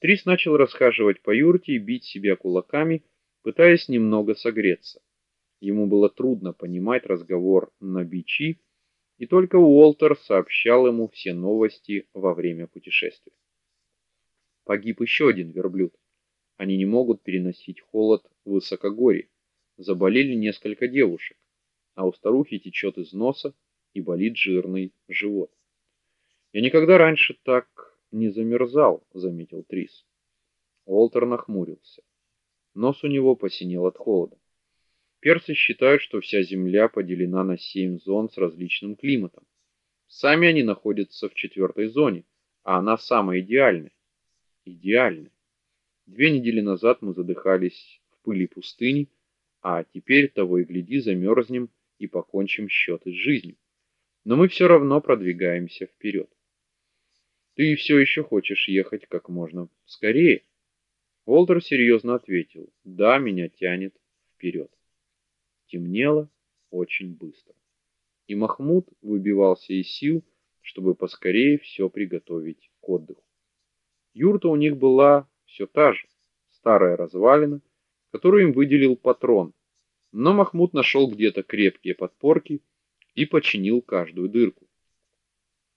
Трис начал расхаживать по юрте и бить себя кулаками, пытаясь немного согреться. Ему было трудно понимать разговор на бичи, и только Уолтер сообщал ему все новости во время путешествия. Погиб еще один верблюд. Они не могут переносить холод в высокогорье. Заболели несколько девушек, а у старухи течет из носа и болит жирный живот. Я никогда раньше так не замерзал, заметил Трис. Уолтер нахмурился. Нос у него посинел от холода. Персы считают, что вся Земля поделена на семь зон с различным климатом. Сами они находятся в четвертой зоне, а она самая идеальная. Идеальная. Две недели назад мы задыхались в пыли пустыни, а теперь того и гляди замерзнем и покончим счеты с жизнью. Но мы все равно продвигаемся вперед. Ты все еще хочешь ехать как можно скорее? Волтер серьезно ответил: "Да, меня тянет вперед». Темнело очень быстро. И Махмуд выбивался из сил, чтобы поскорее все приготовить к отдыху. Юрта у них была все та же, старая развалина, которую им выделил патрон. Но Махмуд нашел где-то крепкие подпорки и починил каждую дырку.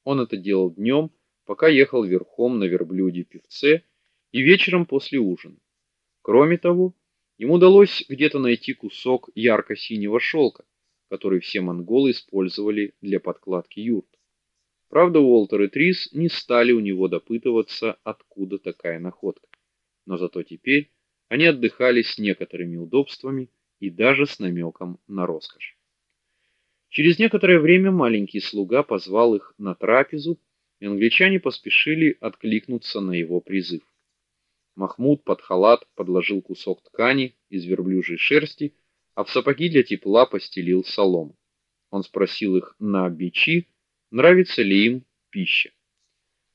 Он это делал днем, пока ехал верхом на верблюде-певце и вечером после ужина. Кроме того, ему удалось где-то найти кусок ярко-синего шелка, который все монголы использовали для подкладки юрт. Правда, Уолтер и Трис не стали у него допытываться, откуда такая находка. Но зато теперь они отдыхали с некоторыми удобствами и даже с намеком на роскошь. Через некоторое время маленький слуга позвал их на трапезу, и англичане поспешили откликнуться на его призыв. Махмуд под халат подложил кусок ткани из верблюжьей шерсти, а в сапоги для тепла постелил солому. Он спросил их на бичи, нравится ли им пища.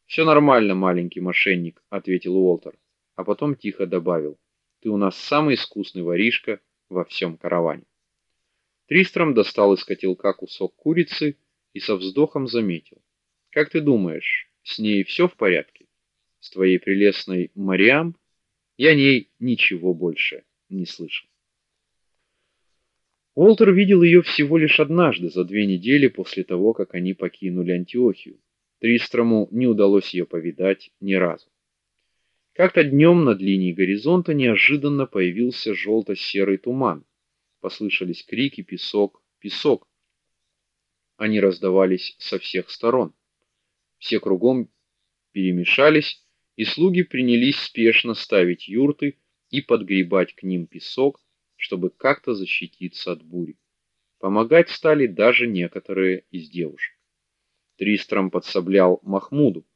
«Все нормально, маленький мошенник, ответил Уолтер, а потом тихо добавил: "Ты у нас самый искусный воришка во всем караване". Тристром достал из котелка кусок курицы и со вздохом заметил: "Как ты думаешь, с ней все в порядке?" с твоей прелестной Мариам, я о ней ничего больше не слышал. Уолтер видел ее всего лишь однажды за две недели после того, как они покинули Антиохию. Тристрому не удалось ее повидать ни разу. Как-то днем над линией горизонта неожиданно появился желто серый туман. Послышались крики: "Песок, песок!" Они раздавались со всех сторон. Все кругом перемешались, и слуги принялись спешно ставить юрты и подгребать к ним песок, чтобы как-то защититься от бури. Помогать стали даже некоторые из девушек. Тристром подсоблял Махмуду,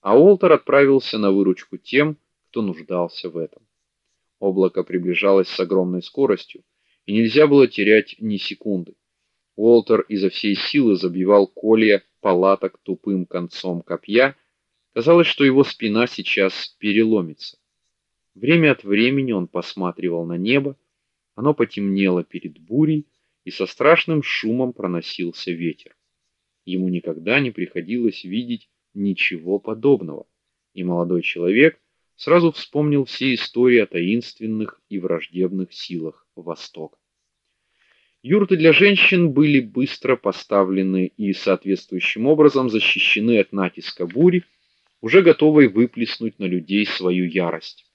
а Олтер отправился на выручку тем, кто нуждался в этом. Облако приближалось с огромной скоростью, и нельзя было терять ни секунды. Уолтер изо всей силы забивал колья палаток тупым концом копья Казалось, что его спина сейчас переломится. Время от времени он посматривал на небо, оно потемнело перед бурей, и со страшным шумом проносился ветер. Ему никогда не приходилось видеть ничего подобного, и молодой человек сразу вспомнил все истории о таинственных и враждебных силах Востока. Юрты для женщин были быстро поставлены и соответствующим образом защищены от натиска бури уже готовой выплеснуть на людей свою ярость.